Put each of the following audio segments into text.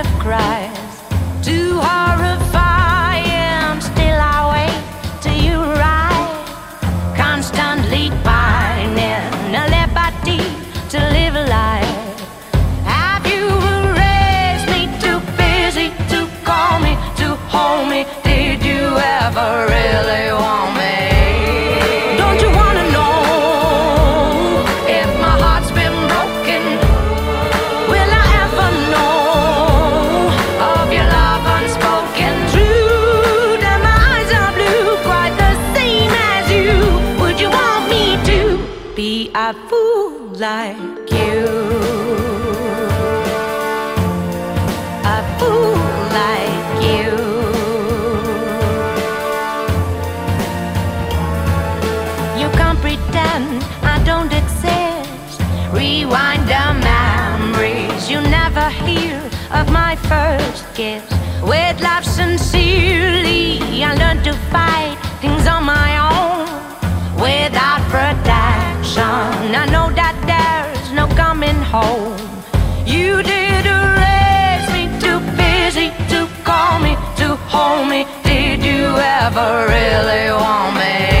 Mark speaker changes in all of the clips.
Speaker 1: of cries, too horrifying. Be a fool like you? A fool like you. You can't pretend I don't exist. Rewind the memories. You never hear of my first kiss. With love sincerely, I learned to fight coming home. You did raise me too busy to call me, to hold me. Did you ever really want me?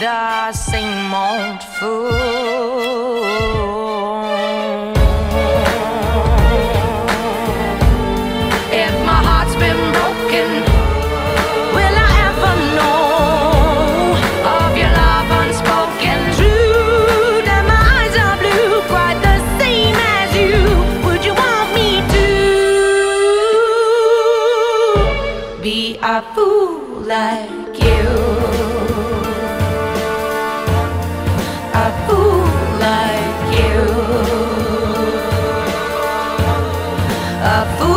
Speaker 1: da sem If my heart's been broken, will I ever know of your love unspoken? True that my eyes are blue, quite the same as you. Would you want me to be a fool like you? Love. Ooh.